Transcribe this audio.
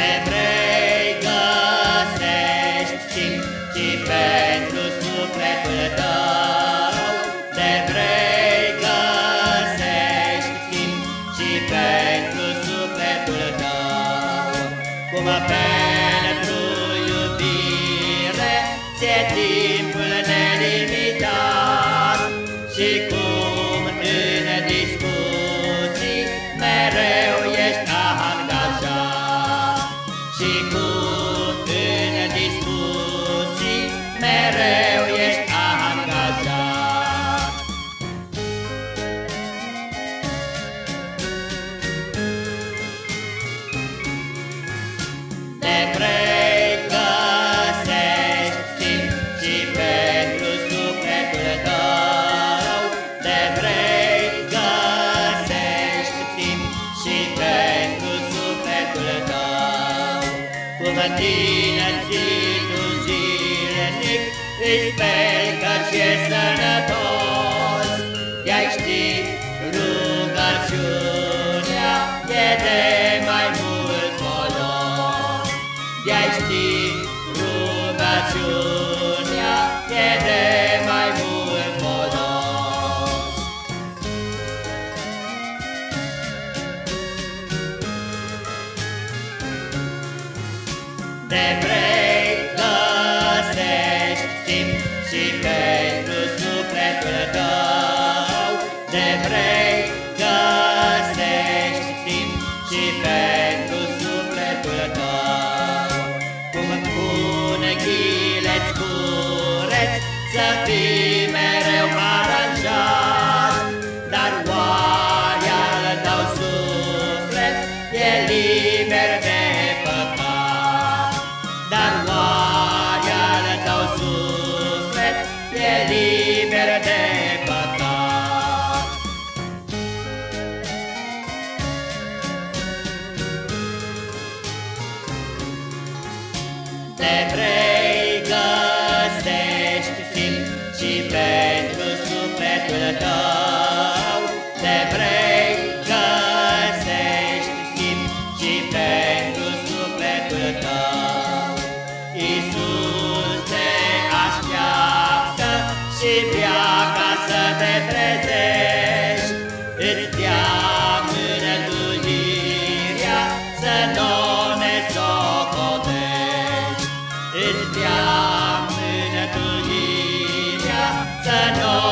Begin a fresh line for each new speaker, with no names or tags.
Te vrei găsești timp și pentru sufletul tău Te vrei găsești timp și pentru sufletul tău. Cum pentru iubire ți-e timpul nelimitat Și cum Cum tine țitul zilnic îi speri că-ți e sănătos, De-ai ști rugăciunea e de mai mult folos, De-ai ști Te vrei găsești timp și pentru sufletul tău. Te vrei găsești timp și pentru sufletul tău. Cum pun ghileți cureți să fii mereu Te vrei găsești timp și pentru sufletul tău. Te vrei găsești timp și pentru sufletul tău. Iisus te așteaptă și vrea ca să te trezești know.